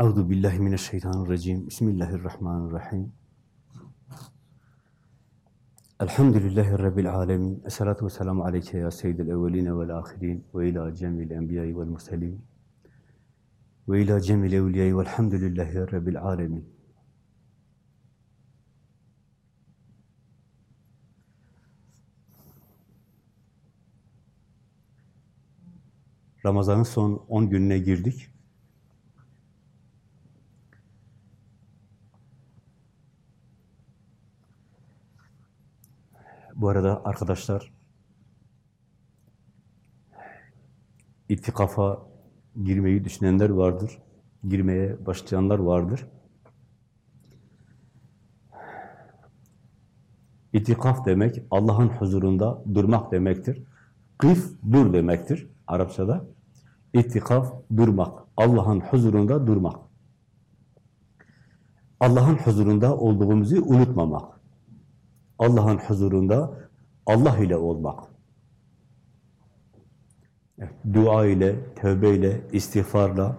Euzu billahi mineşşeytanirracim. Bismillahirrahmanirrahim. Elhamdülillahi rabbil alamin. Essalatu vesselamu aleyke ya seyyidel evvelin ve'l ahirin ve ila cemil enbiya'i ve'l murselin. Ve ila cemil evliya'i ve'lhamdülillahi rabbil alamin. Ramazan'ın son 10 gününe girdik. Bu arada arkadaşlar itikafa girmeyi düşünenler vardır. Girmeye başlayanlar vardır. İtikaf demek Allah'ın huzurunda durmak demektir. Kıf dur demektir Arapçada. İtikaf durmak. Allah'ın huzurunda durmak. Allah'ın huzurunda olduğumuzu unutmamak. Allah'ın huzurunda Allah ile olmak. Dua ile, tövbe ile, istiğfarla,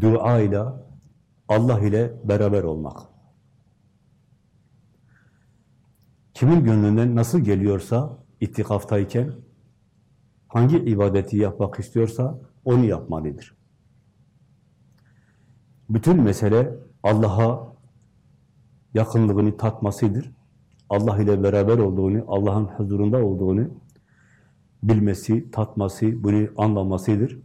dua ile, Allah ile beraber olmak. Kimin gönlünden nasıl geliyorsa itikaftayken hangi ibadeti yapmak istiyorsa onu yapmalıdır. Bütün mesele Allah'a yakınlığını tatmasıdır. Allah ile beraber olduğunu, Allah'ın huzurunda olduğunu bilmesi, tatması, bunu anlamasıdır.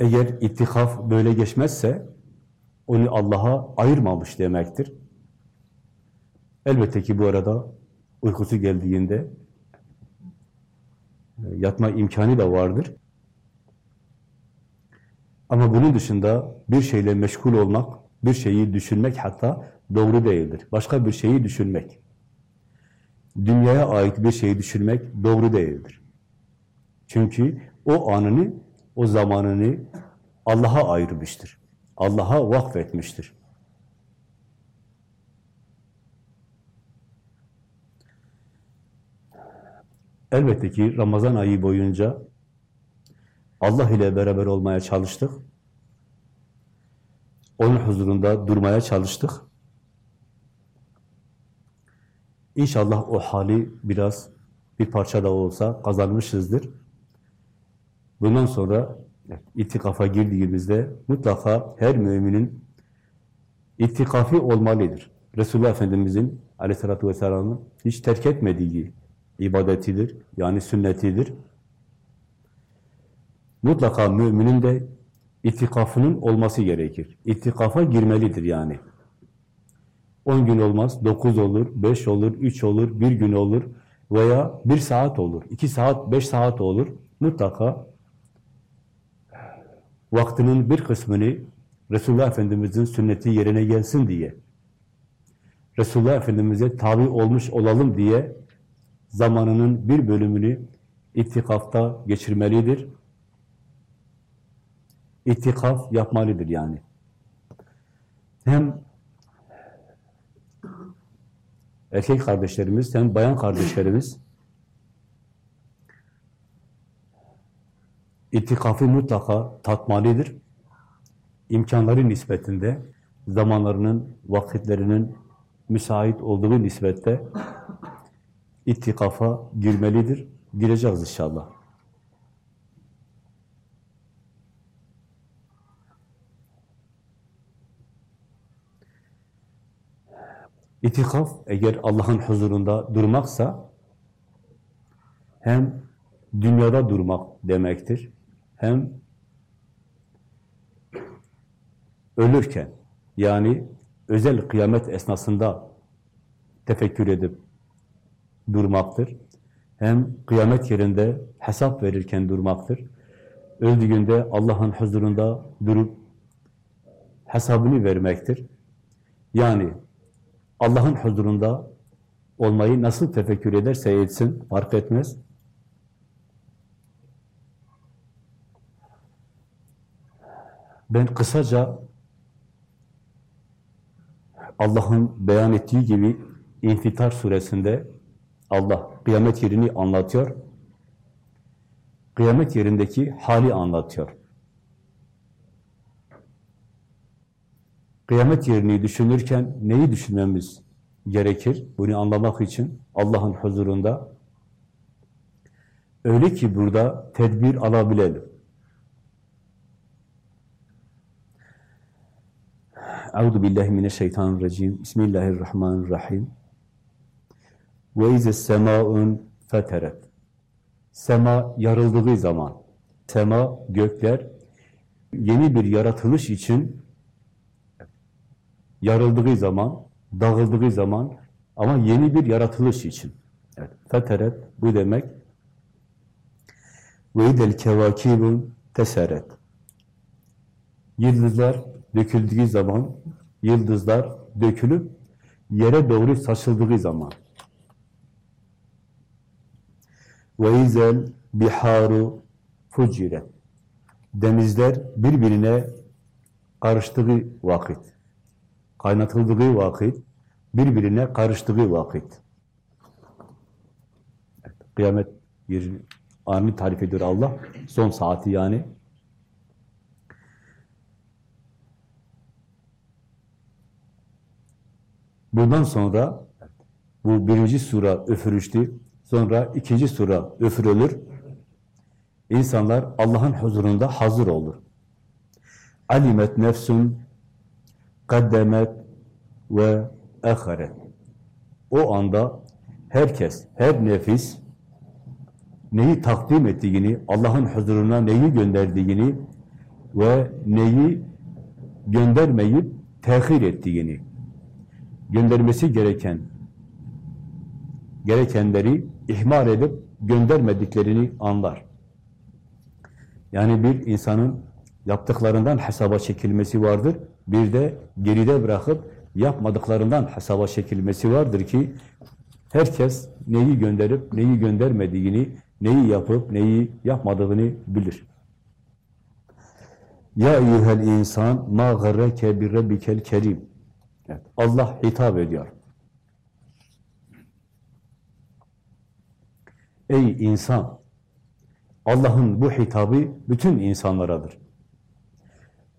Eğer ittikaf böyle geçmezse onu Allah'a ayırmamış demektir. Elbette ki bu arada uykusu geldiğinde yatma imkanı da vardır. Ama bunun dışında bir şeyle meşgul olmak, bir şeyi düşünmek hatta doğru değildir. Başka bir şeyi düşünmek. Dünyaya ait bir şeyi düşünmek doğru değildir. Çünkü o anını, o zamanını Allah'a ayırmıştır. Allah'a vakfetmiştir. Elbette ki Ramazan ayı boyunca Allah ile beraber olmaya çalıştık. Onun huzurunda durmaya çalıştık. İnşallah o hali biraz bir parça da olsa kazanmışızdır. Bundan sonra itikafa girdiğimizde mutlaka her müminin itikafi olmalıdır. Resulullah Efendimizin aleyhissalatü vesselamın hiç terk etmediği ibadetidir, yani sünnetidir. Mutlaka müminin de itikafının olması gerekir. İtikafa girmelidir yani. 10 gün olmaz, 9 olur, 5 olur, 3 olur, 1 gün olur veya 1 saat olur, 2 saat, 5 saat olur. Mutlaka vaktinin bir kısmını Resulullah Efendimiz'in sünneti yerine gelsin diye, Resulullah Efendimiz'e tabi olmuş olalım diye zamanının bir bölümünü itikafta geçirmelidir. İtikaf yapmalıdır yani. Hem erkek kardeşlerimiz hem bayan kardeşlerimiz itikafı mutlaka tatmalıdır. İmkanları nispetinde, zamanlarının, vakitlerinin müsait olduğu nispette itikafa girmelidir. Gireceğiz inşallah. İtikaf eğer Allah'ın huzurunda durmaksa hem dünyada durmak demektir, hem ölürken yani özel kıyamet esnasında tefekkür edip durmaktır. Hem kıyamet yerinde hesap verirken durmaktır. Öldüğünde Allah'ın huzurunda durup hesabını vermektir. Yani Allah'ın huzurunda olmayı nasıl tefekkür ederse etsin, fark etmez. Ben kısaca Allah'ın beyan ettiği gibi İnfitar suresinde Allah kıyamet yerini anlatıyor. Kıyamet yerindeki hali anlatıyor. Kıyamet yerini düşünürken neyi düşünmemiz gerekir? Bunu anlamak için Allah'ın huzurunda öyle ki burada tedbir alabilelim. Euzu billahi mineşşeytanirracim. Bismillahirrahmanirrahim. Ve ize semaun feteret. Sema yarıldığı zaman, sema, gökler yeni bir yaratılış için yarıldığı zaman, dağıldığı zaman ama yeni bir yaratılış için. Evet, feteret bu demek. Ve idel kevakibun teseret. Yıldızlar döküldüğü zaman, yıldızlar dökülüp yere doğru saçıldığı zaman. Ve izel biharu fuciret. Denizler birbirine karıştığı vakit, kaynatıldığı vakit, birbirine karıştığı vakit. Evet, kıyamet yerini anını tarif ediyor Allah. Son saati yani. Bundan sonra bu birinci sura üfürüştü. Sonra ikinci sura üfürülür. İnsanlar Allah'ın huzurunda hazır olur. Alimet nefsun kaddemet ve eharet. O anda herkes, her nefis neyi takdim ettiğini, Allah'ın huzuruna neyi gönderdiğini ve neyi göndermeyip tehir ettiğini, göndermesi gereken gerekenleri ihmal edip göndermediklerini anlar. Yani bir insanın yaptıklarından hesaba çekilmesi vardır. Bir de geride bırakıp yapmadıklarından hesaba çekilmesi vardır ki herkes neyi gönderip neyi göndermediğini, neyi yapıp neyi yapmadığını bilir. Ya eyyuhel insan ma garreke bir rabbikel kerim. Evet, Allah hitap ediyor. Ey insan! Allah'ın bu hitabı bütün insanlaradır.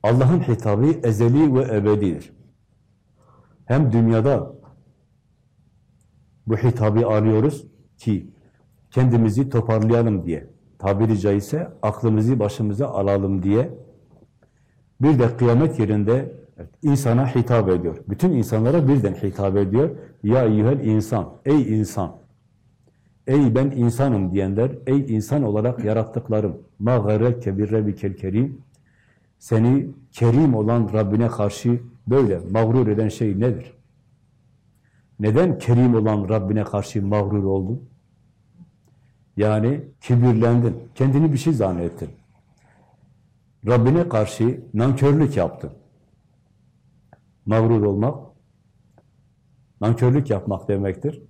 Allah'ın hitabı ezeli ve ebedidir. Hem dünyada bu hitabı arıyoruz ki kendimizi toparlayalım diye, tabiri caizse aklımızı başımıza alalım diye bir de kıyamet yerinde insana hitap ediyor. Bütün insanlara birden hitap ediyor. Ya eyyuhel insan, ey insan. Ey ben insanım diyenler, ey insan olarak yarattıklarım. Ma garreke bir rabbikel kerim. Seni kerim olan Rabbine karşı böyle mağrur eden şey nedir? Neden kerim olan Rabbine karşı mağrur oldun? Yani kibirlendin, kendini bir şey zannettin. Rabbine karşı nankörlük yaptın. Mağrur olmak, nankörlük yapmak demektir.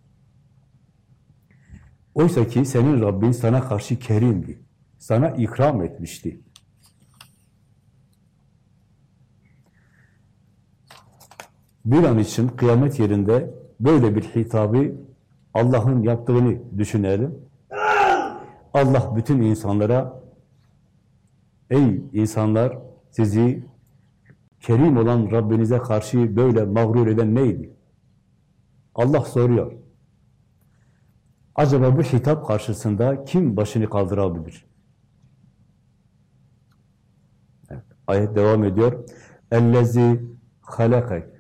Oysa ki senin Rabbin sana karşı kerimdi. Sana ikram etmişti. Bir an için kıyamet yerinde böyle bir hitabı Allah'ın yaptığını düşünelim. Allah bütün insanlara ey insanlar sizi kerim olan Rabbinize karşı böyle mağrur eden neydi? Allah soruyor. Acaba bu hitap karşısında kim başını kaldırabilir? Evet, ayet devam ediyor. Ellezi halakak.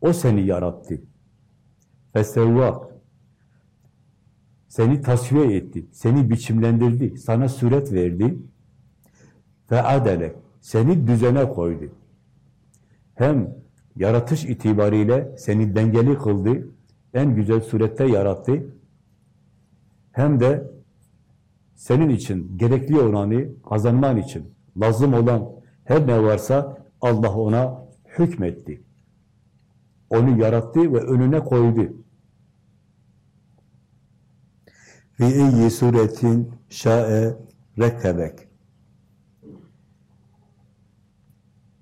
O seni yarattı. Fesevvak. Seni tasfiye etti. Seni biçimlendirdi. Sana suret verdi. Ve adele. Seni düzene koydu. Hem yaratış itibariyle seni dengeli kıldı. En güzel surette yarattı hem de senin için gerekli olanı kazanman için lazım olan her ne varsa Allah ona hükmetti. Onu yarattı ve önüne koydu. Fi eyyi suretin şa'e rekkebek.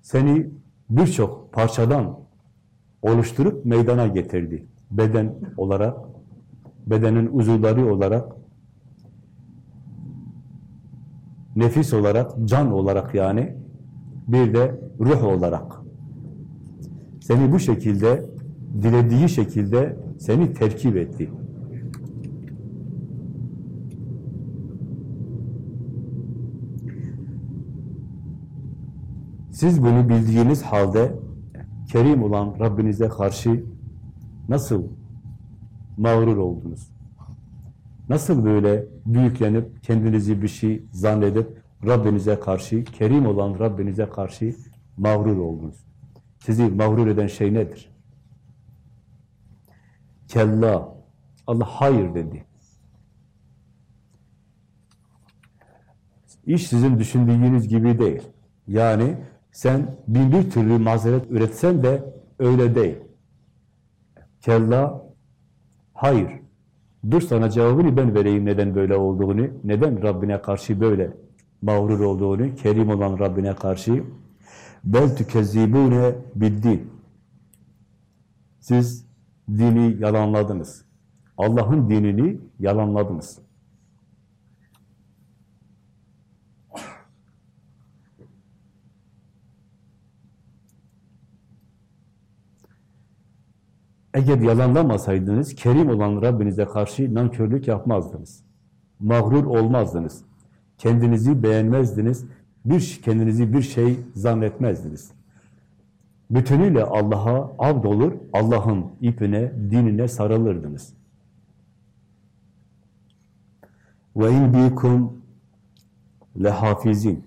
Seni birçok parçadan oluşturup meydana getirdi. Beden olarak bedenin uzuvları olarak, nefis olarak, can olarak yani, bir de ruh olarak. Seni bu şekilde, dilediği şekilde seni terkip etti. Siz bunu bildiğiniz halde kerim olan Rabbinize karşı nasıl mağrur oldunuz? Nasıl böyle büyüklenip kendinizi bir şey zannedip Rabbinize karşı, kerim olan Rabbinize karşı mağrur oldunuz? Sizi mağrur eden şey nedir? Kella. Allah hayır dedi. İş sizin düşündüğünüz gibi değil. Yani sen bin bir türlü mazeret üretsen de öyle değil. Kella, hayır. Dur sana cevabını ben vereyim neden böyle olduğunu, neden Rabbine karşı böyle mağrur olduğunu, kerim olan Rabbine karşı. Bel tükezzibune biddin. Siz dini yalanladınız. Allah'ın dinini yalanladınız. Eğer yalanlamasaydınız, kerim olan Rabbinize karşı nankörlük yapmazdınız. Mağrur olmazdınız. Kendinizi beğenmezdiniz. Bir kendinizi bir şey zannetmezdiniz. Bütünüyle Allah'a abd olur, Allah'ın ipine, dinine sarılırdınız. Ve in bikum lehafizin.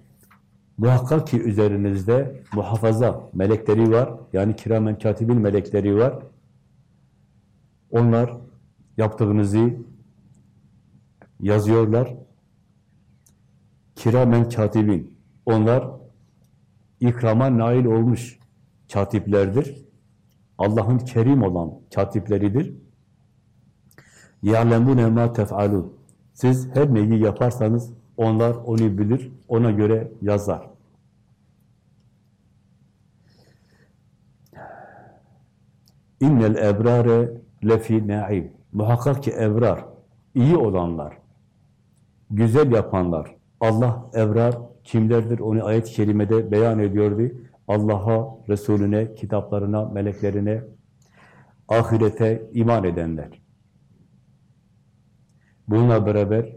Muhakkak ki üzerinizde muhafaza melekleri var. Yani kiramen katibin melekleri var. Onlar yaptığınızı yazıyorlar. Kiramen katibin. Onlar ikrama nail olmuş katiplerdir. Allah'ın kerim olan katipleridir. يَعْلَمُونَ مَا تَفْعَلُونَ Siz her neyi yaparsanız onlar onu bilir, ona göre yazar. İnnel ebrare lefi naim. Muhakkak ki ebrar, iyi olanlar, güzel yapanlar. Allah ebrar kimlerdir? Onu ayet-i kerimede beyan ediyordu. Allah'a, Resulüne, kitaplarına, meleklerine, ahirete iman edenler. Bununla beraber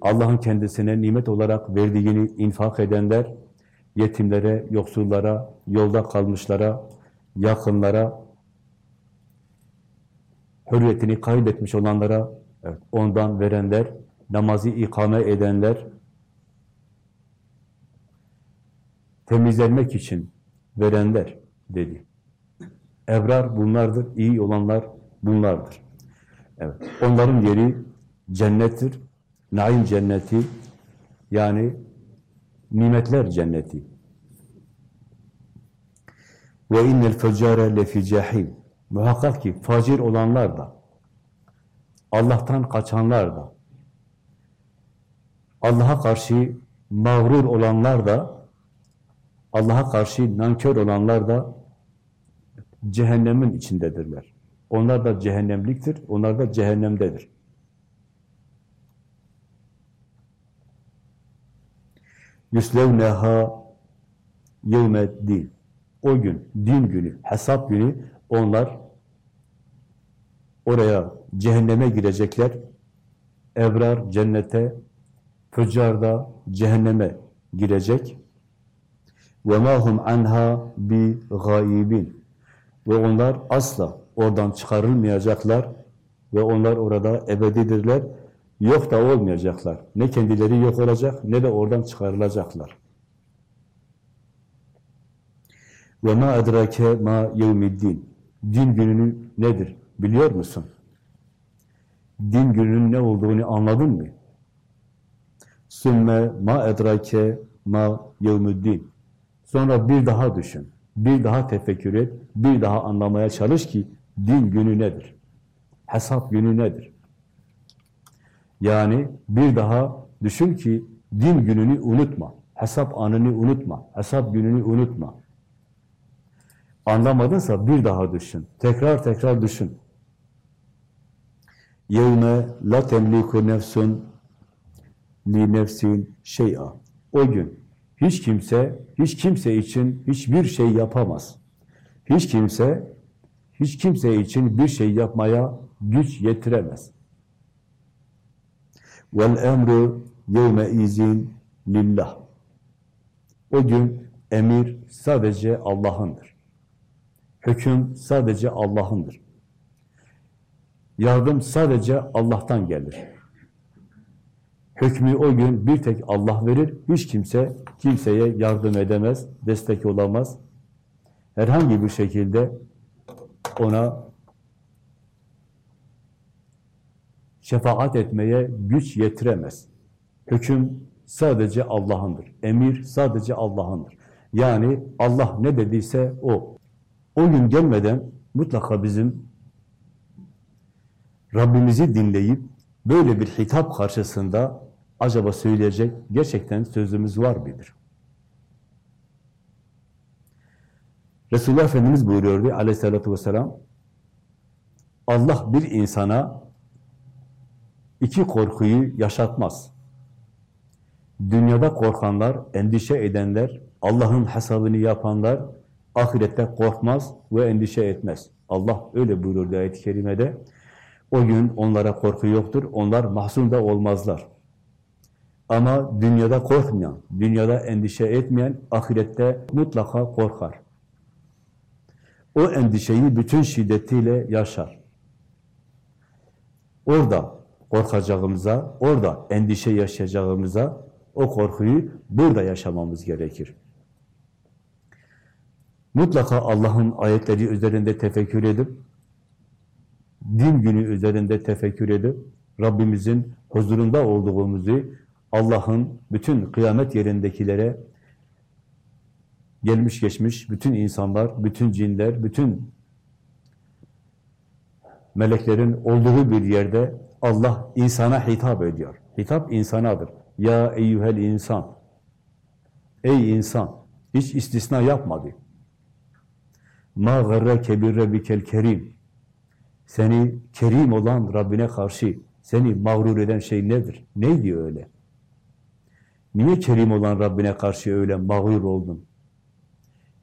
Allah'ın kendisine nimet olarak verdiğini infak edenler, yetimlere, yoksullara, yolda kalmışlara, yakınlara, hürriyetini kaybetmiş olanlara evet, ondan verenler, namazı ikame edenler, temizlenmek için verenler dedi. Ebrar bunlardır, iyi olanlar bunlardır. Evet, onların yeri cennettir, naim cenneti, yani nimetler cenneti. Ve innel fecare lefi cehim. Muhakkak ki facir olanlar da, Allah'tan kaçanlar da, Allah'a karşı mağrur olanlar da, Allah'a karşı nankör olanlar da cehennemin içindedirler. Onlar da cehennemliktir, onlar da cehennemdedir. Yüslevneha yevmeddin. O gün, din günü, hesap günü onlar oraya cehenneme girecekler. Ebrar cennete, füccar da cehenneme girecek. وَمَا هُمْ عَنْهَا بِغَائِبِينَ Ve onlar asla oradan çıkarılmayacaklar ve onlar orada ebedidirler. Yok da olmayacaklar. Ne kendileri yok olacak ne de oradan çıkarılacaklar. وَمَا اَدْرَكَ مَا يَوْمِ Din gününü nedir? Biliyor musun? Din gününün ne olduğunu anladın mı? Sümme ma edrake ma yevmüddin. Sonra bir daha düşün. Bir daha tefekkür et. Bir daha anlamaya çalış ki din günü nedir? Hesap günü nedir? Yani bir daha düşün ki din gününü unutma. Hesap anını unutma. Hesap gününü unutma. Anlamadınsa bir daha düşün. Tekrar tekrar düşün. yevme la temliku nefsun li nefsin şey'a. O gün hiç kimse, hiç kimse için hiçbir şey yapamaz. Hiç kimse, hiç kimse için bir şey yapmaya güç yetiremez. Vel emru yevme izin lillah. O gün emir sadece Allah'ındır. Hüküm sadece Allah'ındır. Yardım sadece Allah'tan gelir. Hükmü o gün bir tek Allah verir. Hiç kimse kimseye yardım edemez, destek olamaz. Herhangi bir şekilde ona şefaat etmeye güç yetiremez. Hüküm sadece Allah'ındır. Emir sadece Allah'ındır. Yani Allah ne dediyse o. O gün gelmeden mutlaka bizim Rabbimizi dinleyip böyle bir hitap karşısında acaba söyleyecek gerçekten sözümüz var mıdır? Resulullah Efendimiz buyuruyordu aleyhissalatü vesselam Allah bir insana iki korkuyu yaşatmaz. Dünyada korkanlar, endişe edenler, Allah'ın hesabını yapanlar ahirette korkmaz ve endişe etmez. Allah öyle buyurur ayet-i kerimede. O gün onlara korku yoktur, onlar mahzun da olmazlar. Ama dünyada korkmayan, dünyada endişe etmeyen ahirette mutlaka korkar. O endişeyi bütün şiddetiyle yaşar. Orada korkacağımıza, orada endişe yaşayacağımıza o korkuyu burada yaşamamız gerekir. Mutlaka Allah'ın ayetleri üzerinde tefekkür edip, din günü üzerinde tefekkür edip, Rabbimizin huzurunda olduğumuzu, Allah'ın bütün kıyamet yerindekilere gelmiş geçmiş bütün insanlar, bütün cinler, bütün meleklerin olduğu bir yerde Allah insana hitap ediyor. Hitap insanadır. Ya eyyuhel insan. Ey insan. Hiç istisna yapmadı. Ma garrake bir rabbikel kerim. Seni kerim olan Rabbine karşı seni mağrur eden şey nedir? Neydi öyle? Niye kerim olan Rabbine karşı öyle mağrur oldun?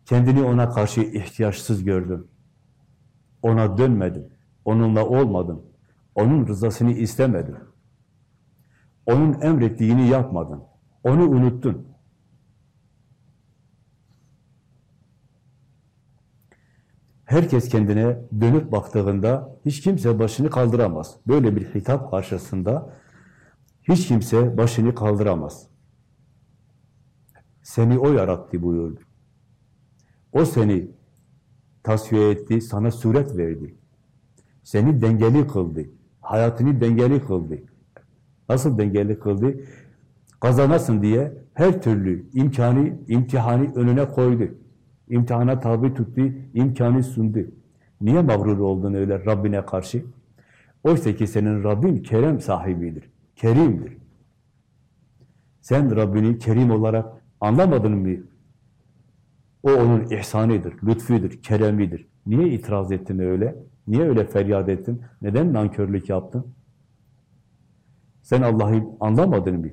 Kendini ona karşı ihtiyaçsız gördün. Ona dönmedin. Onunla olmadın. Onun rızasını istemedin. Onun emrettiğini yapmadın. Onu unuttun. Herkes kendine dönüp baktığında hiç kimse başını kaldıramaz. Böyle bir hitap karşısında hiç kimse başını kaldıramaz. Seni o yarattı buyurdu. O seni tasfiye etti, sana suret verdi. Seni dengeli kıldı. Hayatını dengeli kıldı. Nasıl dengeli kıldı? Kazanasın diye her türlü imkanı, imtihanı önüne koydu. İmtihana tabi tuttu, imkanı sundu. Niye mağrur oldun öyle Rabbine karşı? Oysa ki senin Rabbin kerem sahibidir, kerimdir. Sen Rabbini kerim olarak anlamadın mı? O onun ihsanıdır, lütfüdür, keremidir. Niye itiraz ettin öyle? Niye öyle feryat ettin? Neden nankörlük yaptın? Sen Allah'ı anlamadın mı?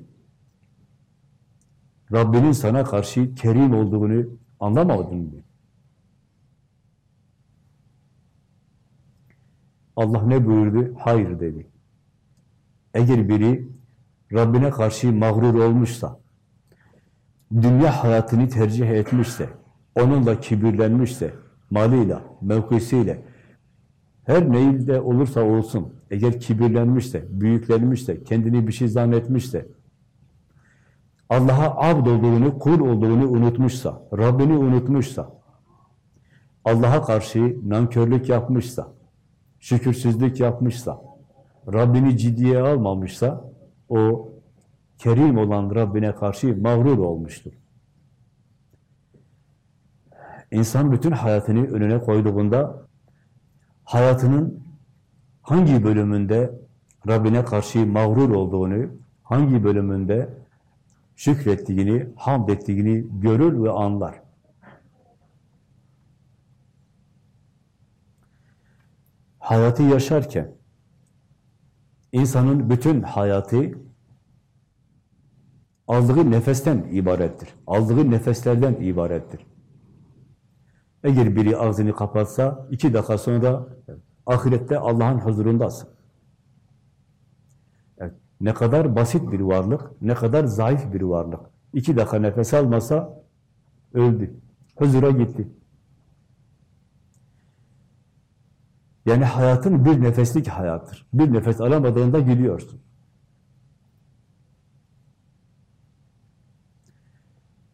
Rabbinin sana karşı kerim olduğunu anlamadın mı? Allah ne buyurdu? Hayır dedi. Eğer biri Rabbine karşı mağrur olmuşsa, dünya hayatını tercih etmişse, onunla kibirlenmişse, malıyla, mevkisiyle, her neyinde olursa olsun, eğer kibirlenmişse, büyüklenmişse, kendini bir şey zannetmişse, Allah'a abd olduğunu, kul olduğunu unutmuşsa, Rabbini unutmuşsa, Allah'a karşı nankörlük yapmışsa, şükürsüzlük yapmışsa, Rabbini ciddiye almamışsa, o kerim olan Rabbine karşı mağrur olmuştur. İnsan bütün hayatını önüne koyduğunda hayatının hangi bölümünde Rabbine karşı mağrur olduğunu, hangi bölümünde şükrettiğini, hamd ettiğini görür ve anlar. Hayatı yaşarken İnsanın bütün hayatı aldığı nefesten ibarettir. Aldığı nefeslerden ibarettir. Eğer biri ağzını kapatsa, iki dakika sonra ahirette Allah'ın huzurundasın. Evet, ne kadar basit bir varlık, ne kadar zayıf bir varlık. İki dakika nefes almasa öldü. Huzura gitti. Yani hayatın bir nefeslik hayattır. Bir nefes alamadığında gidiyorsun.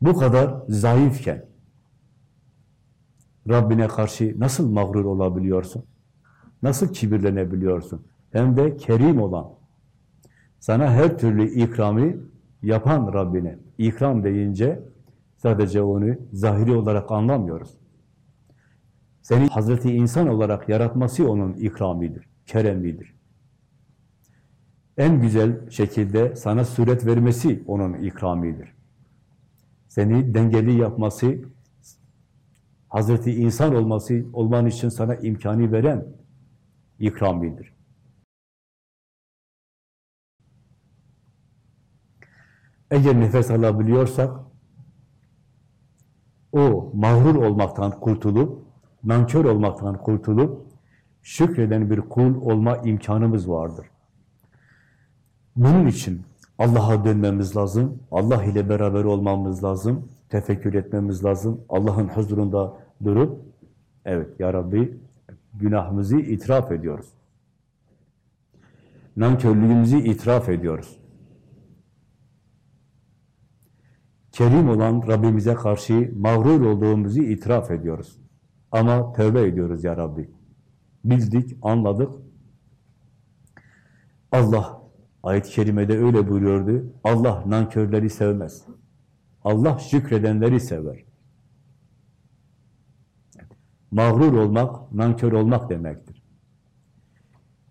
Bu kadar zayıfken Rabbine karşı nasıl mağrur olabiliyorsun? Nasıl kibirlenebiliyorsun? Hem de kerim olan, sana her türlü ikramı yapan Rabbine. İkram deyince sadece onu zahiri olarak anlamıyoruz. Seni Hazreti insan olarak yaratması onun ikramidir, keremidir. En güzel şekilde sana suret vermesi onun ikramidir. Seni dengeli yapması, Hazreti insan olması, olman için sana imkanı veren ikramidir. Eğer nefes alabiliyorsak, o mağrur olmaktan kurtulup, nankör olmaktan kurtulup, şükreden bir kul olma imkanımız vardır. Bunun için Allah'a dönmemiz lazım, Allah ile beraber olmamız lazım, tefekkür etmemiz lazım, Allah'ın huzurunda durup, evet ya Rabbi, günahımızı itiraf ediyoruz. Nankörlüğümüzü itiraf ediyoruz. Kerim olan Rabbimize karşı mağrur olduğumuzu itiraf ediyoruz. Ama tövbe ediyoruz ya Rabbi. Bildik, anladık. Allah ayet-i kerimede öyle buyuruyordu. Allah nankörleri sevmez. Allah şükredenleri sever. Mağrur olmak, nankör olmak demektir.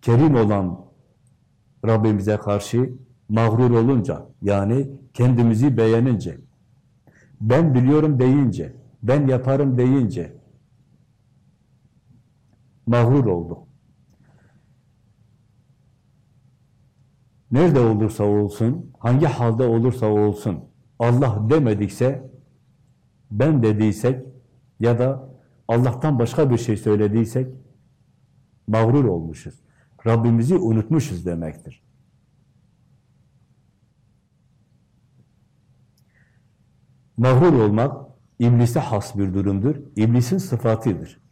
Kerim olan Rabbimize karşı mağrur olunca, yani kendimizi beğenince, ben biliyorum deyince, ben yaparım deyince mağrur olduk. Nerede olursa olsun, hangi halde olursa olsun, Allah demedikse, ben dediysek ya da Allah'tan başka bir şey söylediysek, mağrur olmuşuz. Rabbimizi unutmuşuz demektir. Mağrur olmak, iblise has bir durumdur. İblisin sıfatıdır.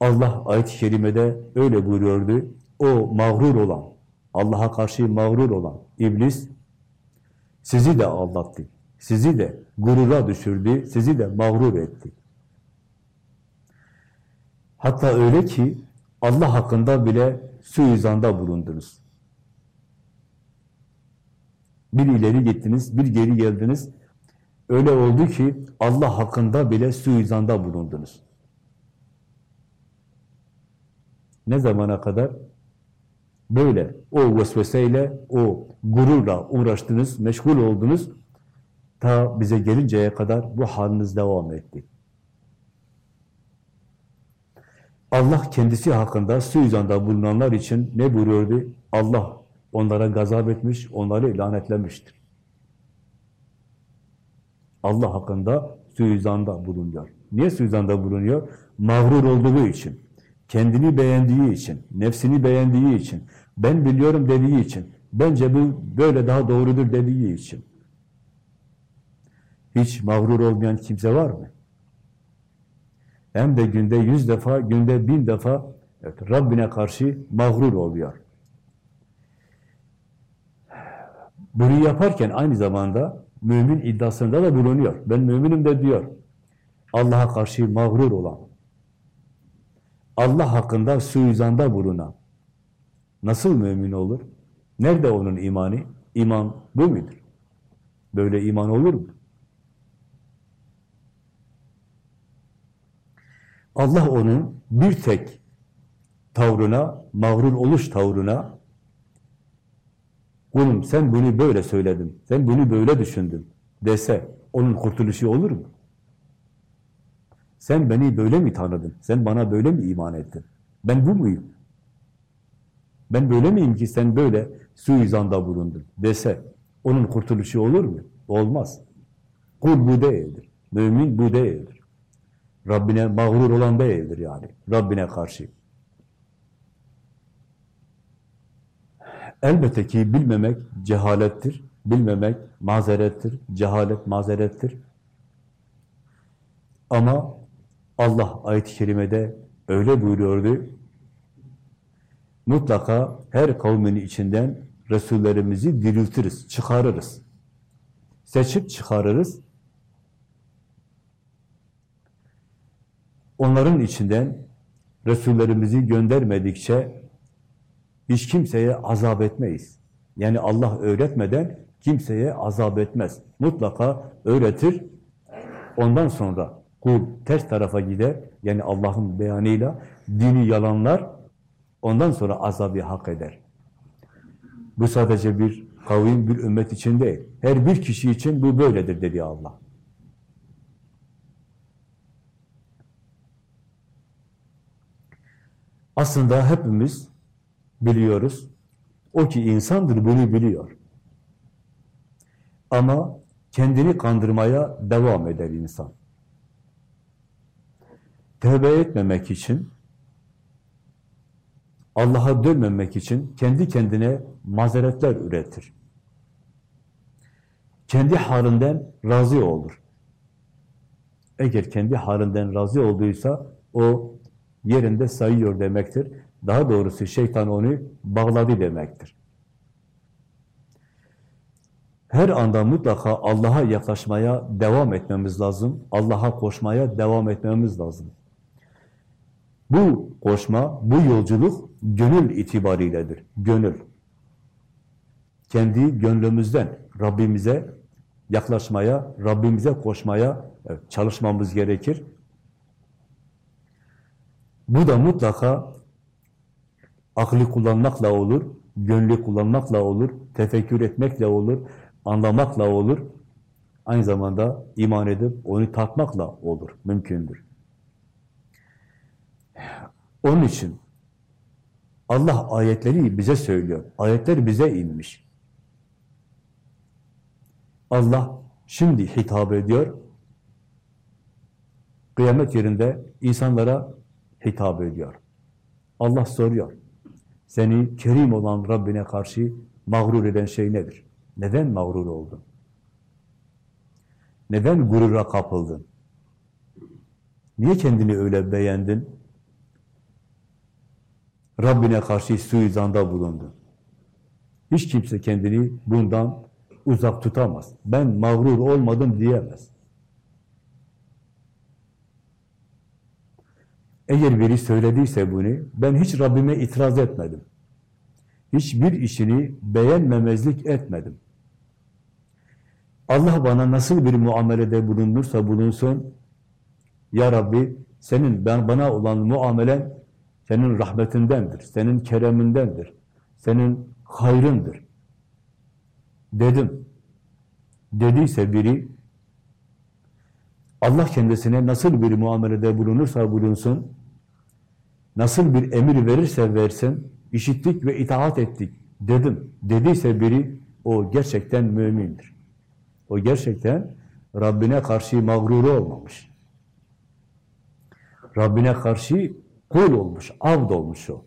Allah ayet-i kerimede öyle buyuruyordu. O mağrur olan, Allah'a karşı mağrur olan iblis sizi de aldattı. Sizi de gurura düşürdü, sizi de mağrur etti. Hatta öyle ki Allah hakkında bile suizanda bulundunuz. Bir ileri gittiniz, bir geri geldiniz. Öyle oldu ki Allah hakkında bile suizanda bulundunuz. Ne zamana kadar? Böyle o vesveseyle, o gururla uğraştınız, meşgul oldunuz. Ta bize gelinceye kadar bu haliniz devam etti. Allah kendisi hakkında suizanda bulunanlar için ne buyuruyordu? Allah onlara gazap etmiş, onları lanetlemiştir. Allah hakkında suizanda bulunuyor. Niye suizanda bulunuyor? Mağrur olduğu için, kendini beğendiği için, nefsini beğendiği için, ben biliyorum dediği için, bence bu böyle daha doğrudur dediği için. Hiç mağrur olmayan kimse var mı? Hem de günde yüz defa, günde bin defa evet, Rabbine karşı mağrur oluyor. Bunu yaparken aynı zamanda mümin iddiasında da bulunuyor. Ben müminim de diyor. Allah'a karşı mağrur olan, Allah hakkında suizanda bulunan nasıl mümin olur? Nerede onun imanı? İman bu mudur? Böyle iman olur mu? Allah onun bir tek tavrına, mağrur oluş tavrına kulum sen bunu böyle söyledin, sen bunu böyle düşündün dese onun kurtuluşu olur mu? Sen beni böyle mi tanıdın? Sen bana böyle mi iman ettin? Ben bu muyum? Ben böyle miyim ki sen böyle suizanda bulundun dese onun kurtuluşu olur mu? Olmaz. Kul bu değildir. Mümin bu değildir. Rabbine mağrur olan değildir yani. Rabbine karşı. Elbette ki bilmemek cehalettir. Bilmemek mazerettir. Cehalet mazerettir. Ama Allah ayet-i kerimede öyle buyuruyordu. Mutlaka her kavmin içinden Resullerimizi diriltiriz, çıkarırız. Seçip çıkarırız. Onların içinden Resullerimizi göndermedikçe hiç kimseye azap etmeyiz. Yani Allah öğretmeden kimseye azap etmez. Mutlaka öğretir. Ondan sonra kul ters tarafa gider. Yani Allah'ın beyanıyla dini yalanlar. Ondan sonra azabı hak eder. Bu sadece bir kavim, bir ümmet için değil. Her bir kişi için bu böyledir dedi Allah. Aslında hepimiz biliyoruz. O ki insandır bunu biliyor. Ama kendini kandırmaya devam eder insan. Tövbe etmemek için, Allah'a dönmemek için kendi kendine mazeretler üretir. Kendi halinden razı olur. Eğer kendi halinden razı olduysa o yerinde sayıyor demektir. Daha doğrusu şeytan onu bağladı demektir. Her anda mutlaka Allah'a yaklaşmaya devam etmemiz lazım. Allah'a koşmaya devam etmemiz lazım. Bu koşma, bu yolculuk gönül itibariyledir. Gönül. Kendi gönlümüzden Rabbimize yaklaşmaya, Rabbimize koşmaya çalışmamız gerekir. Bu da mutlaka aklı kullanmakla olur, gönlü kullanmakla olur, tefekkür etmekle olur, anlamakla olur. Aynı zamanda iman edip onu tatmakla olur, mümkündür. Onun için Allah ayetleri bize söylüyor. Ayetler bize inmiş. Allah şimdi hitap ediyor. Kıyamet yerinde insanlara hitap ediyor. Allah soruyor. Seni kerim olan Rabbine karşı mağrur eden şey nedir? Neden mağrur oldun? Neden gurura kapıldın? Niye kendini öyle beğendin? Rabbine karşı suizanda bulundun. Hiç kimse kendini bundan uzak tutamaz. Ben mağrur olmadım diyemez. Eğer biri söylediyse bunu, ben hiç Rabbime itiraz etmedim. Hiçbir işini beğenmemezlik etmedim. Allah bana nasıl bir muamelede bulunursa bulunsun, Ya Rabbi senin ben bana olan muamelen senin rahmetindendir, senin keremindendir, senin hayrındır. Dedim. Dediyse biri, Allah kendisine nasıl bir muamelede bulunursa bulunsun, nasıl bir emir verirse versin, işittik ve itaat ettik dedim. Dediyse biri, o gerçekten mümindir. O gerçekten Rabbine karşı mağruru olmamış. Rabbine karşı kul olmuş, avd olmuş o.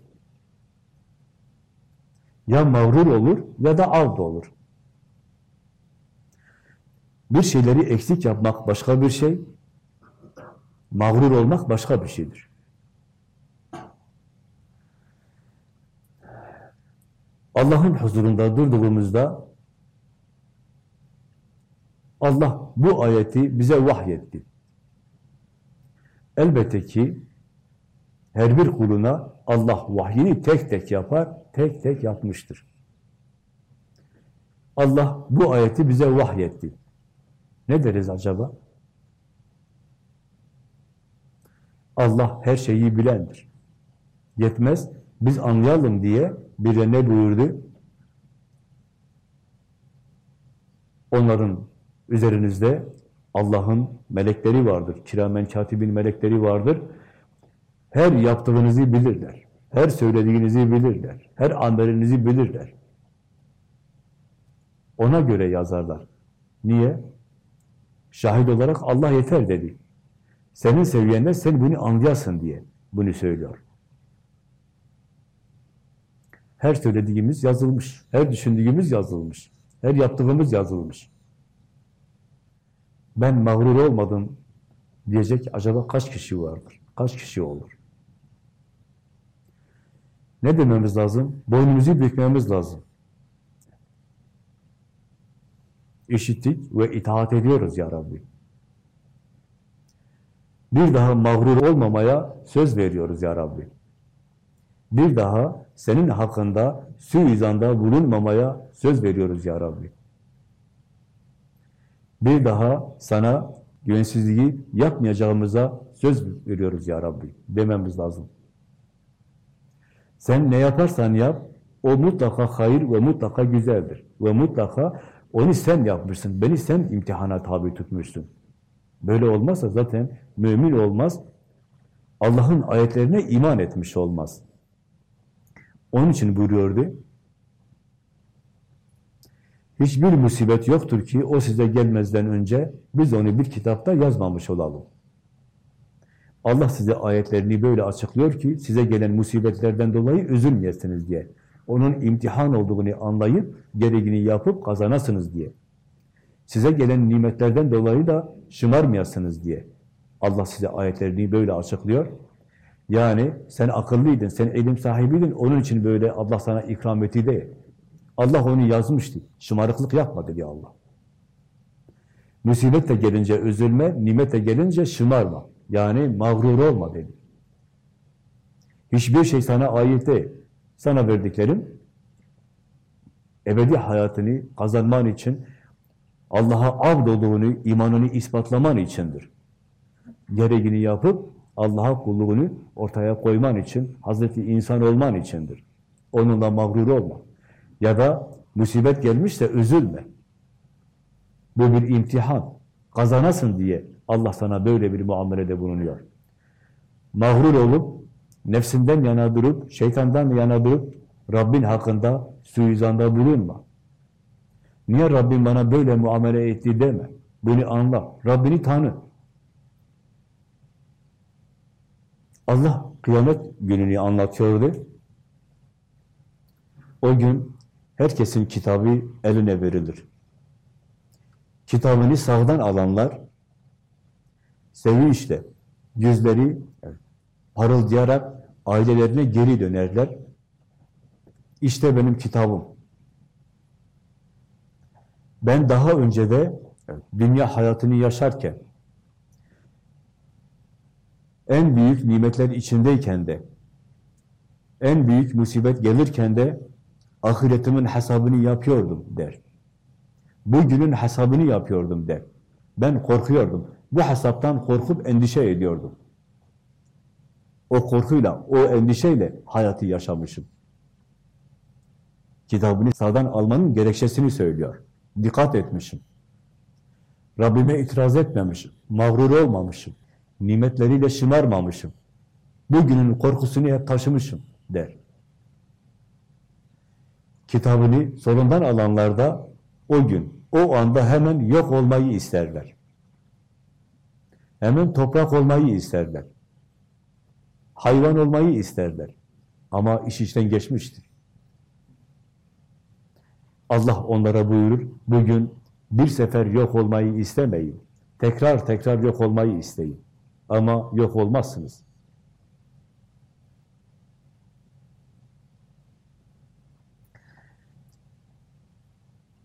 Ya mağrur olur ya da avd olur. Bir şeyleri eksik yapmak başka bir şey, mağrur olmak başka bir şeydir. Allah'ın huzurunda durduğumuzda Allah bu ayeti bize vahyetti. Elbette ki her bir kuluna Allah vahyini tek tek yapar, tek tek yapmıştır. Allah bu ayeti bize vahyetti. Ne deriz acaba? Allah her şeyi bilendir. Yetmez, biz anlayalım diye bir ne buyurdu? Onların üzerinizde Allah'ın melekleri vardır. Kiramen katibin melekleri vardır. Her yaptığınızı bilirler. Her söylediğinizi bilirler. Her amelinizi bilirler. Ona göre yazarlar. Niye? Şahit olarak Allah yeter dedi. Senin seviyende sen bunu anlayasın diye bunu söylüyor. Her söylediğimiz yazılmış. Her düşündüğümüz yazılmış. Her yaptığımız yazılmış. Ben mağrur olmadım diyecek acaba kaç kişi vardır? Kaç kişi olur? Ne dememiz lazım? Boynumuzu bükmemiz lazım. İşittik ve itaat ediyoruz ya Rabbi. Bir daha mağrur olmamaya söz veriyoruz ya Rabbi. Bir daha senin hakkında suizanda bulunmamaya söz veriyoruz ya Rabbi. Bir daha sana güvensizliği yapmayacağımıza söz veriyoruz ya Rabbi dememiz lazım. Sen ne yaparsan yap, o mutlaka hayır ve mutlaka güzeldir. Ve mutlaka onu sen yapmışsın, beni sen imtihana tabi tutmuşsun. Böyle olmazsa zaten mümin olmaz, Allah'ın ayetlerine iman etmiş olmaz. Onun için buyuruyordu, hiçbir musibet yoktur ki o size gelmezden önce biz onu bir kitapta yazmamış olalım. Allah size ayetlerini böyle açıklıyor ki size gelen musibetlerden dolayı üzülmeyesiniz diye. Onun imtihan olduğunu anlayıp gereğini yapıp kazanasınız diye. Size gelen nimetlerden dolayı da şımarmayasınız diye. Allah size ayetlerini böyle açıklıyor. Yani sen akıllıydın, sen ilim sahibiydin, onun için böyle Allah sana ikram etti değil. Allah onu yazmıştı. Şımarıklık yapma dedi Allah. Musibet de gelince üzülme, nimet de gelince şımarma. Yani mağrur olma dedi. Hiçbir şey sana ait değil. Sana verdiklerim ebedi hayatını kazanman için Allah'a abd olduğunu, imanını ispatlaman içindir. Gereğini yapıp Allah'a kulluğunu ortaya koyman için, Hazreti insan olman içindir. Onunla mağrur olma. Ya da musibet gelmişse üzülme. Bu bir imtihan. Kazanasın diye Allah sana böyle bir muamelede bulunuyor. Mağrur olup, nefsinden yana durup, şeytandan yana durup, Rabbin hakkında suizanda bulunma. Niye Rabbim bana böyle muamele etti deme. Bunu anla. Rabbini tanı. Allah kıyamet gününü anlatıyordu. O gün herkesin kitabı eline verilir. Kitabını sağdan alanlar sevinçle yüzleri parıldayarak ailelerine geri dönerler. İşte benim kitabım. Ben daha önce de dünya hayatını yaşarken en büyük nimetler içindeyken de en büyük musibet gelirken de ahiretimin hesabını yapıyordum der. Bugünün hesabını yapıyordum der. Ben korkuyordum. Bu hesaptan korkup endişe ediyordum. O korkuyla, o endişeyle hayatı yaşamışım. Kitabını sağdan almanın gerekçesini söylüyor. Dikkat etmişim. Rabbime itiraz etmemişim. Mağrur olmamışım. Nimetleriyle şımarmamışım. Bugünün korkusunu hep taşımışım der. Kitabını solundan alanlarda o gün, o anda hemen yok olmayı isterler. Hemen toprak olmayı isterler. Hayvan olmayı isterler. Ama iş işten geçmiştir. Allah onlara buyurur, bugün bir sefer yok olmayı istemeyin. Tekrar tekrar yok olmayı isteyin. Ama yok olmazsınız.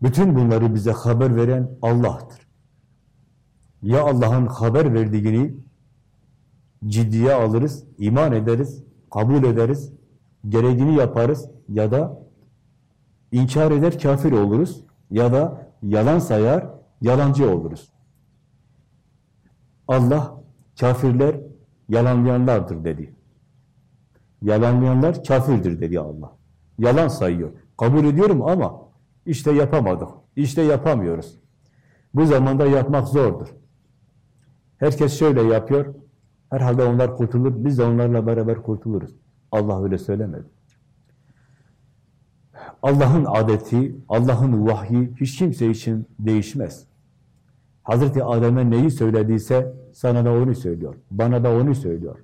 Bütün bunları bize haber veren Allah'tır. Ya Allah'ın haber verdiğini ciddiye alırız, iman ederiz, kabul ederiz, gereğini yaparız ya da inkar eder, kafir oluruz ya da yalan sayar, yalancı oluruz. Allah kafirler yalanlayanlardır dedi. Yalanlayanlar kafirdir dedi Allah. Yalan sayıyor. Kabul ediyorum ama işte yapamadık. İşte yapamıyoruz. Bu zamanda yapmak zordur. Herkes şöyle yapıyor. Herhalde onlar kurtulur. Biz de onlarla beraber kurtuluruz. Allah öyle söylemedi. Allah'ın adeti, Allah'ın vahyi hiç kimse için değişmez. Hazreti Adem'e neyi söylediyse sana da onu söylüyor. Bana da onu söylüyor.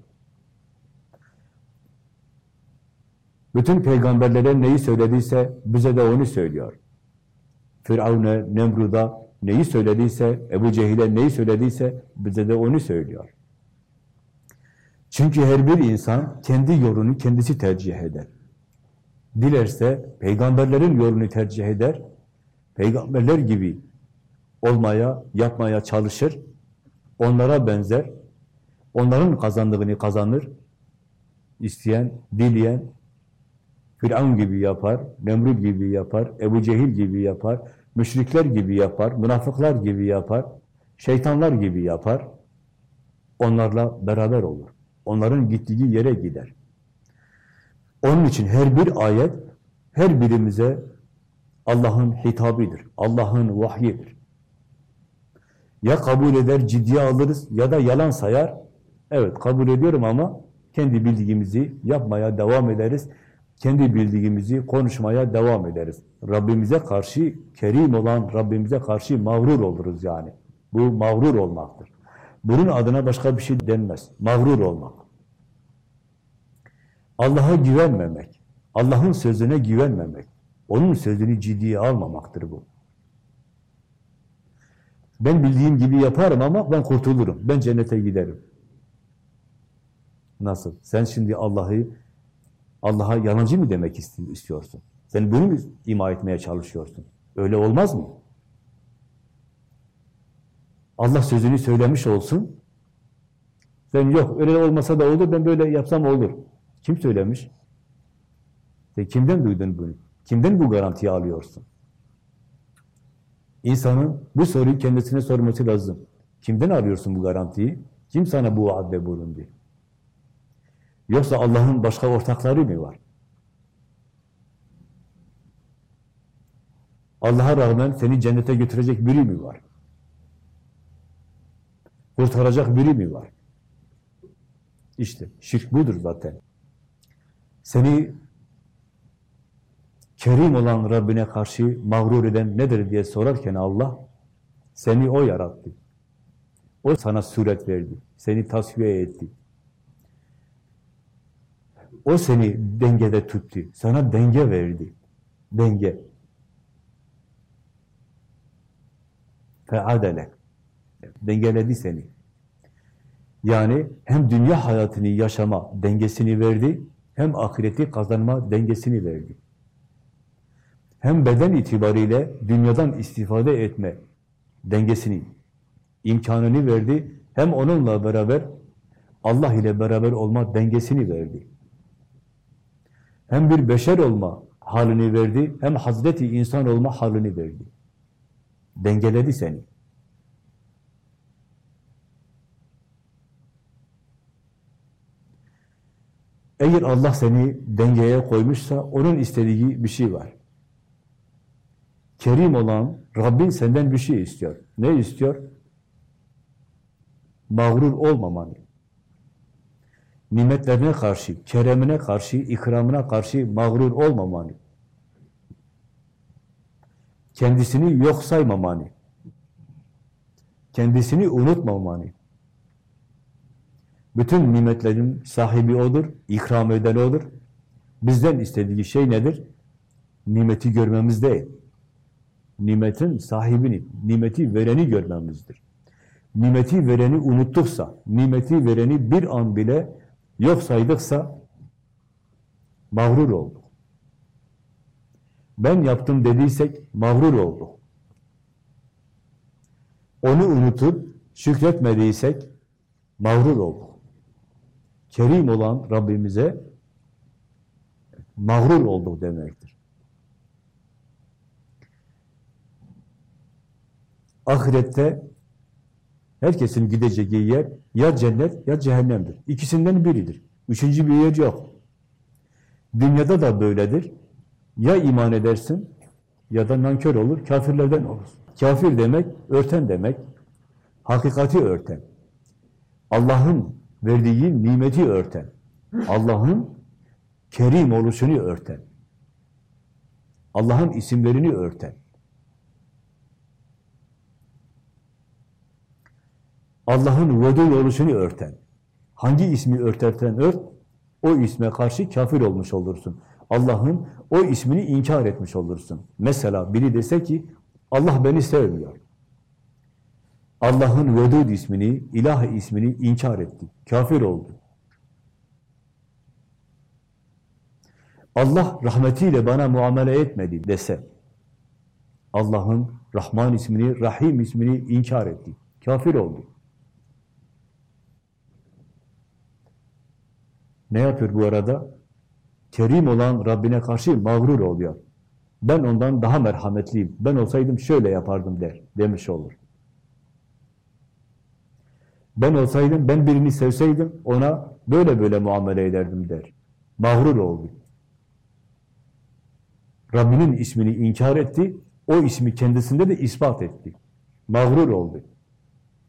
Bütün peygamberlere neyi söylediyse bize de onu söylüyor. Firavun'a, Nemrud'a neyi söylediyse, Ebu Cehil'e neyi söylediyse bize de onu söylüyor. Çünkü her bir insan kendi yolunu kendisi tercih eder. Dilerse peygamberlerin yolunu tercih eder. Peygamberler gibi olmaya, yapmaya çalışır. Onlara benzer. Onların kazandığını kazanır. İsteyen, dileyen Firavun gibi yapar, Nemrut gibi yapar, Ebu Cehil gibi yapar, müşrikler gibi yapar, münafıklar gibi yapar, şeytanlar gibi yapar. Onlarla beraber olur. Onların gittiği yere gider. Onun için her bir ayet her birimize Allah'ın hitabıdır, Allah'ın vahyidir. Ya kabul eder, ciddiye alırız ya da yalan sayar. Evet kabul ediyorum ama kendi bildiğimizi yapmaya devam ederiz. Kendi bildiğimizi konuşmaya devam ederiz. Rabbimize karşı kerim olan Rabbimize karşı mağrur oluruz yani. Bu mağrur olmaktır. Bunun adına başka bir şey denmez. Mağrur olmak. Allah'a güvenmemek. Allah'ın sözüne güvenmemek. Onun sözünü ciddiye almamaktır bu. Ben bildiğim gibi yaparım ama ben kurtulurum. Ben cennete giderim. Nasıl? Sen şimdi Allah'ı Allah'a yalancı mı demek istiyorsun? Sen bunu mu ima etmeye çalışıyorsun? Öyle olmaz mı? Allah sözünü söylemiş olsun. Sen yok öyle olmasa da olur, ben böyle yapsam olur. Kim söylemiş? Sen kimden duydun bunu? Kimden bu garantiyi alıyorsun? İnsanın bu soruyu kendisine sorması lazım. Kimden arıyorsun bu garantiyi? Kim sana bu vaadde bulundu? Yoksa Allah'ın başka ortakları mı var? Allah'a rağmen seni cennete götürecek biri mi var? Kurtaracak biri mi var? İşte şirk budur zaten. Seni kerim olan Rabbine karşı mağrur eden nedir diye sorarken Allah, seni O yarattı. O sana suret verdi, seni tasfiye etti. O seni dengede tuttu, sana denge verdi. Denge. Feadelek. Dengeledi seni. Yani hem dünya hayatını yaşama dengesini verdi, hem ahireti kazanma dengesini verdi. Hem beden itibariyle dünyadan istifade etme dengesini, imkanını verdi, hem onunla beraber Allah ile beraber olma dengesini verdi. Hem bir beşer olma halini verdi, hem Hazreti insan olma halini verdi. Dengeledi seni. Eğer Allah seni dengeye koymuşsa onun istediği bir şey var. Kerim olan Rabbin senden bir şey istiyor. Ne istiyor? Mağrur olmamanı. Nimetlerine karşı, keremine karşı, ikramına karşı mağrur olmamanı. Kendisini yok saymamanı. Kendisini unutmamanı. Bütün nimetlerin sahibi O'dur, ikram eden O'dur. Bizden istediği şey nedir? Nimeti görmemiz değil. Nimetin sahibini, nimeti vereni görmemizdir. Nimeti vereni unuttuksa, nimeti vereni bir an bile yok saydıksa mağrur olduk. Ben yaptım dediysek mağrur olduk. Onu unutup şükretmediysek mağrur olduk. Kerim olan Rabbimize mağrur olduk demektir. Ahirette herkesin gideceği yer ya cennet ya cehennemdir. İkisinden biridir. Üçüncü bir yer yok. Dünyada da böyledir. Ya iman edersin ya da nankör olur, kafirlerden olur. Kafir demek, örten demek, hakikati örten. Allah'ın verdiği nimeti örten. Allah'ın Kerim oluşunu örten. Allah'ın isimlerini örten. Allah'ın vedud oluşunu örten. Hangi ismi örtersen ört, o isme karşı kafir olmuş olursun. Allah'ın o ismini inkar etmiş olursun. Mesela biri dese ki, Allah beni sevmiyor. Allah'ın vedud ismini, ilah ismini inkar etti. Kafir oldu. Allah rahmetiyle bana muamele etmedi dese, Allah'ın Rahman ismini, Rahim ismini inkar etti. Kafir oldu. Ne yapıyor bu arada? Kerim olan Rabbine karşı mağrur oluyor. Ben ondan daha merhametliyim. Ben olsaydım şöyle yapardım der. Demiş olur. Ben olsaydım, ben birini sevseydim ona böyle böyle muamele ederdim der. Mağrur oldu. Rabbinin ismini inkar etti, o ismi kendisinde de ispat etti. Mağrur oldu.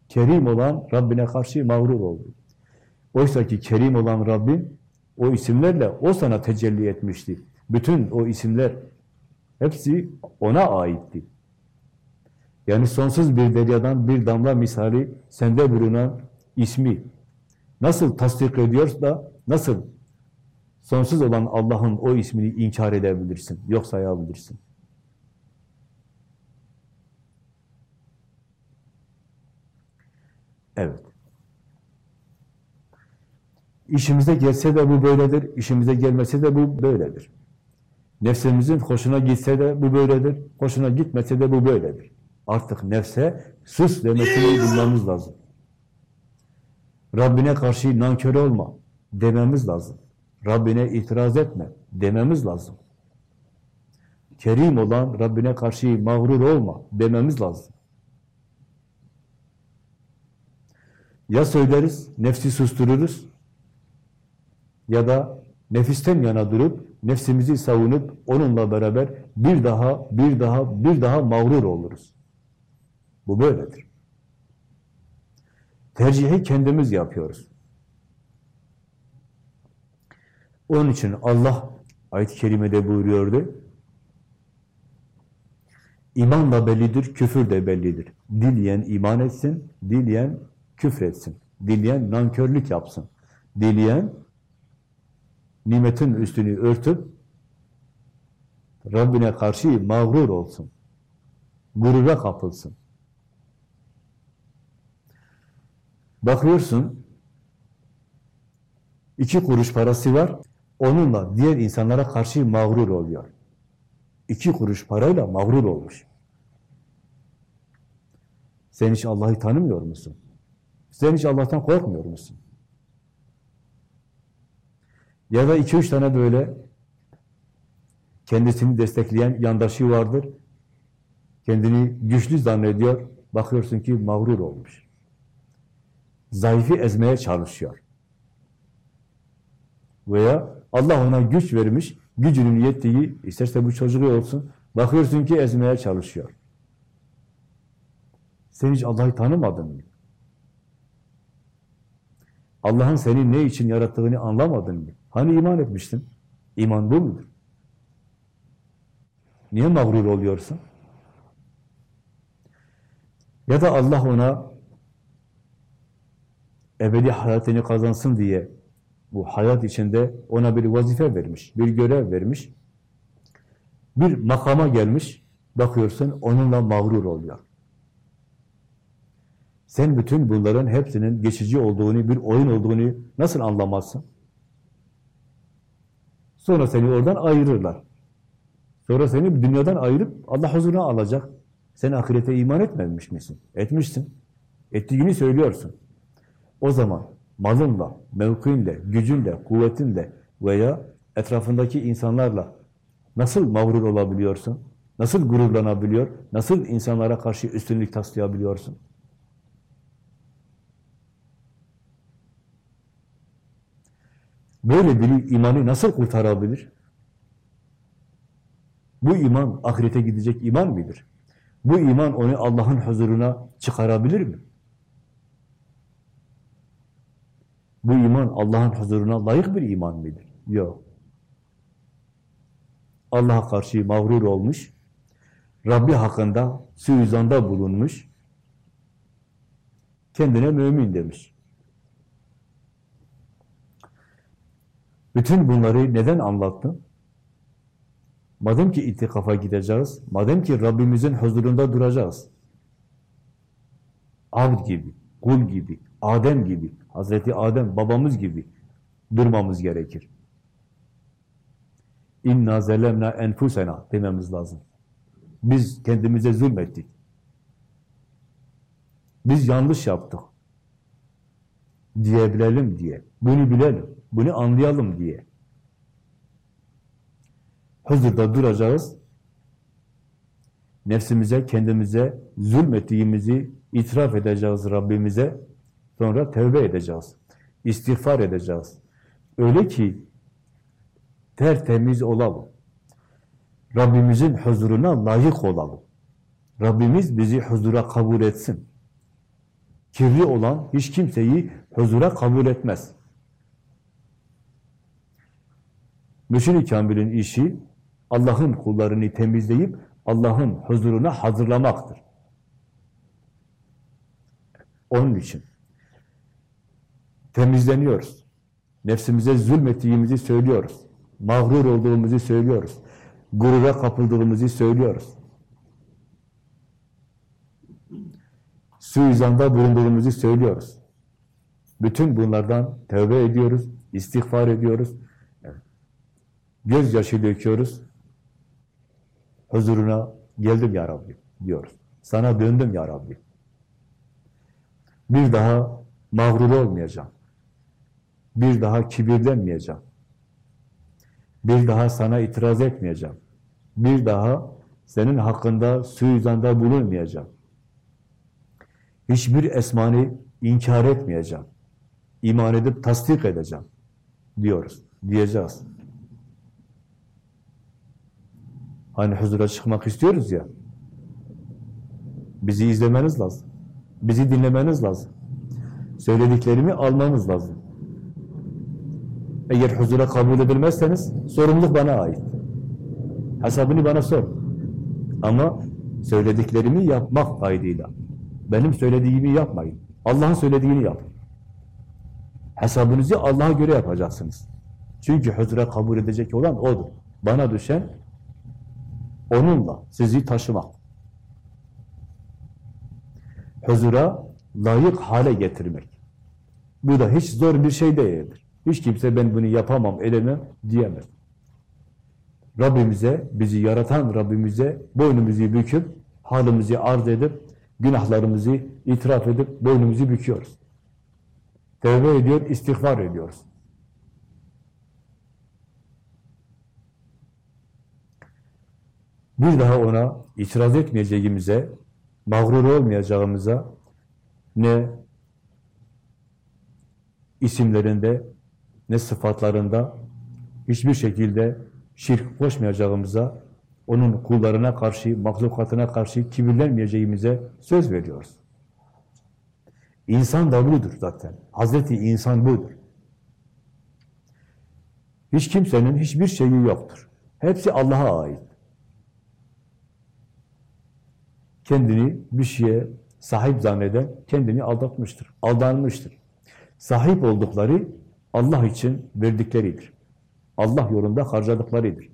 Kerim olan Rabbine karşı mağrur oldu. Oysa ki kerim olan Rabbin o isimlerle o sana tecelli etmişti. Bütün o isimler hepsi ona aitti. Yani sonsuz bir deryadan bir damla misali sende bulunan ismi nasıl tasdik ediyorsa, nasıl sonsuz olan Allah'ın o ismini inkar edebilirsin, yok sayabilirsin. Evet. İşimize gelse de bu böyledir, işimize gelmese de bu böyledir. Nefsimizin hoşuna gitse de bu böyledir, hoşuna gitmese de bu böyledir. Artık nefse sus demesini bulmamız lazım. Rabbine karşı nankör olma dememiz lazım. Rabbine itiraz etme dememiz lazım. Kerim olan Rabbine karşı mağrur olma dememiz lazım. Ya söyleriz, nefsi sustururuz ya da nefisten yana durup, nefsimizi savunup onunla beraber bir daha, bir daha, bir daha mağrur oluruz. Bu böyledir. Tercihi kendimiz yapıyoruz. Onun için Allah ayet-i kerimede buyuruyordu. İman da bellidir, küfür de bellidir. Dileyen iman etsin, dileyen küfretsin. Dileyen nankörlük yapsın. Dileyen nimetin üstünü örtüp Rabbine karşı mağrur olsun. Gurura kapılsın. Bakıyorsun, iki kuruş parası var, onunla diğer insanlara karşı mağrur oluyor. İki kuruş parayla mağrur olmuş. Sen hiç Allah'ı tanımıyor musun? Sen hiç Allah'tan korkmuyor musun? Ya da iki üç tane böyle kendisini destekleyen yandaşı vardır. Kendini güçlü zannediyor. Bakıyorsun ki mağrur olmuş. Zayıfı ezmeye çalışıyor. Veya Allah ona güç vermiş, gücünün yettiği, isterse bu çocuğu olsun, bakıyorsun ki ezmeye çalışıyor. Sen hiç Allah'ı tanımadın mı? Allah'ın seni ne için yarattığını anlamadın mı? Hani iman etmiştin? İman bu mudur? Niye mağrur oluyorsun? Ya da Allah ona ebedi hayatını kazansın diye bu hayat içinde ona bir vazife vermiş, bir görev vermiş. Bir makama gelmiş, bakıyorsun onunla mağrur oluyor. Sen bütün bunların hepsinin geçici olduğunu, bir oyun olduğunu nasıl anlamazsın? Sonra seni oradan ayırırlar. Sonra seni dünyadan ayırıp Allah huzuruna alacak. Sen ahirete iman etmemiş misin? Etmişsin. Ettiğini söylüyorsun. O zaman malınla, mevkiinle, gücünle, kuvvetinle veya etrafındaki insanlarla nasıl mağrur olabiliyorsun? Nasıl gururlanabiliyor? Nasıl insanlara karşı üstünlük taslayabiliyorsun? Böyle biri imanı nasıl kurtarabilir? Bu iman ahirete gidecek iman mıdır? Bu iman onu Allah'ın huzuruna çıkarabilir mi? Bu iman Allah'ın huzuruna layık bir iman mıdır? Yok. Allah'a karşı mağrur olmuş, Rabbi hakkında suizanda bulunmuş, kendine mümin demiş. Bütün bunları neden anlattım? Madem ki itikafa gideceğiz, madem ki Rabbimizin huzurunda duracağız, abd gibi, kul gibi, Adem gibi, Hazreti Adem babamız gibi durmamız gerekir. İnna zelemna enfusena dememiz lazım. Biz kendimize zulmettik. Biz yanlış yaptık. Diyebilelim diye. Bunu bilelim, bunu anlayalım diye. Huzurda duracağız. Nefsimize, kendimize zulmettiğimizi itiraf edeceğiz Rabbimize. Sonra tevbe edeceğiz. İstiğfar edeceğiz. Öyle ki tertemiz olalım. Rabbimizin huzuruna layık olalım. Rabbimiz bizi huzura kabul etsin. Kirli olan hiç kimseyi huzura kabul etmez. Müşri Kamil'in işi Allah'ın kullarını temizleyip Allah'ın huzuruna hazırlamaktır. Onun için temizleniyoruz. Nefsimize zulmettiğimizi söylüyoruz. Mağrur olduğumuzu söylüyoruz. Gurura kapıldığımızı söylüyoruz. Suizanda bulunduğumuzu söylüyoruz. Bütün bunlardan tövbe ediyoruz, istiğfar ediyoruz. Gözyaşı döküyoruz. Huzuruna geldim ya Rabbi diyoruz. Sana döndüm ya Rabbi. Bir daha mağrur olmayacağım. Bir daha kibirlenmeyeceğim. Bir daha sana itiraz etmeyeceğim. Bir daha senin hakkında suizanda bulunmayacağım. Hiçbir esmanı inkar etmeyeceğim. İman edip tasdik edeceğim diyoruz, diyeceğiz. Hani huzura çıkmak istiyoruz ya, bizi izlemeniz lazım. Bizi dinlemeniz lazım. Söylediklerimi almanız lazım. Eğer huzura kabul edilmezseniz sorumluluk bana ait. Hesabını bana sor. Ama söylediklerimi yapmak kaydıyla. Benim söylediğimi yapmayın. Allah'ın söylediğini yapın. Hesabınızı Allah'a göre yapacaksınız. Çünkü huzura kabul edecek olan O'dur. Bana düşen onunla sizi taşımak. Huzura layık hale getirmek. Bu da hiç zor bir şey değildir. Hiç kimse ben bunu yapamam, edemem diyemez. Rabbimize, bizi yaratan Rabbimize boynumuzu büküp, halimizi arz edip, günahlarımızı itiraf edip boynumuzu büküyoruz. Tevbe ediyor, istiğfar ediyoruz. Bir daha ona itiraz etmeyeceğimize, mağrur olmayacağımıza, ne isimlerinde, ne sıfatlarında hiçbir şekilde şirk koşmayacağımıza, onun kullarına karşı, mahlukatına karşı kibirlenmeyeceğimize söz veriyoruz. İnsan da budur zaten. Hazreti insan budur. Hiç kimsenin hiçbir şeyi yoktur. Hepsi Allah'a ait. Kendini bir şeye sahip zanneden kendini aldatmıştır, aldanmıştır. Sahip oldukları Allah için verdikleridir. Allah yolunda harcadıklarıdır.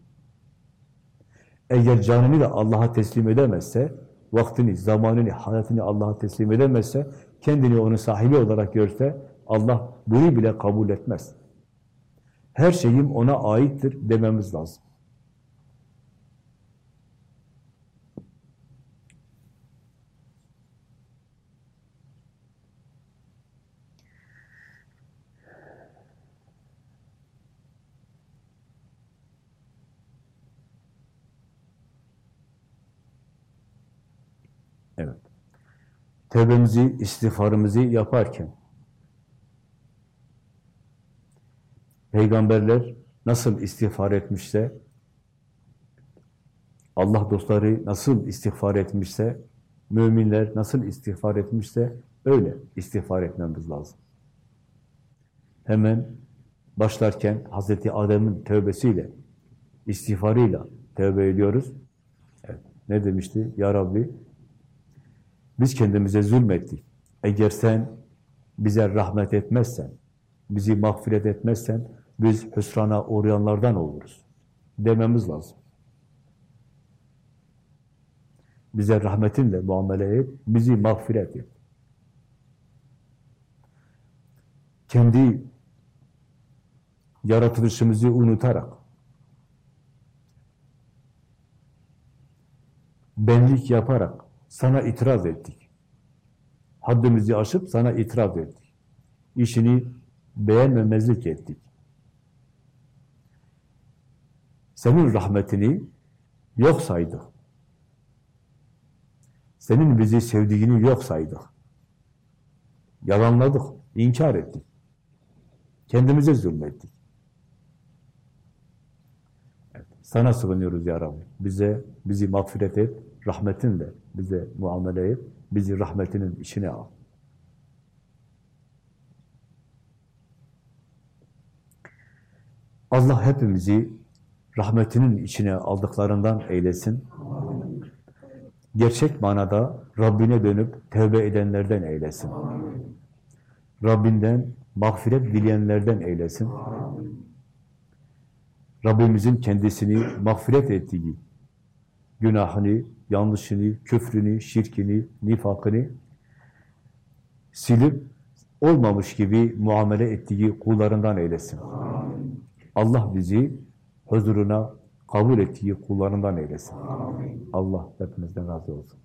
Eğer canını da Allah'a teslim edemezse, vaktini, zamanını, hayatını Allah'a teslim edemezse, kendini onun sahibi olarak görse, Allah bunu bile kabul etmez. Her şeyim ona aittir dememiz lazım. Evet. Tevbemizi, istiğfarımızı yaparken peygamberler nasıl istiğfar etmişse Allah dostları nasıl istiğfar etmişse müminler nasıl istiğfar etmişse öyle istiğfar etmemiz lazım. Hemen başlarken Hazreti Adem'in tövbesiyle, istiğfarıyla tevbe ediyoruz. Evet. Ne demişti? Ya Rabbi, biz kendimize zulmettik. Eğer sen bize rahmet etmezsen, bizi mağfiret etmezsen, biz hüsrana uğrayanlardan oluruz. Dememiz lazım. Bize rahmetinle muamele et, bizi mağfiret et. Kendi yaratılışımızı unutarak, benlik yaparak sana itiraz ettik. Haddimizi aşıp sana itiraz ettik. İşini beğenmemezlik ettik. Senin rahmetini yok saydık. Senin bizi sevdiğini yok saydık. Yalanladık, inkar ettik. Kendimize zulmettik. Sana sığınıyoruz ya Rabbi. Bize, bizi mağfiret et, rahmetinle bize muamele bizi rahmetinin içine al. Allah hepimizi rahmetinin içine aldıklarından eylesin. Gerçek manada Rabbine dönüp tevbe edenlerden eylesin. Rabbinden mağfiret dileyenlerden eylesin. Rabbimizin kendisini mağfiret ettiği günahını, yanlışını, küfrünü, şirkini, nifakını silip olmamış gibi muamele ettiği kullarından eylesin. Allah bizi huzuruna kabul ettiği kullarından eylesin. Allah hepimizden razı olsun.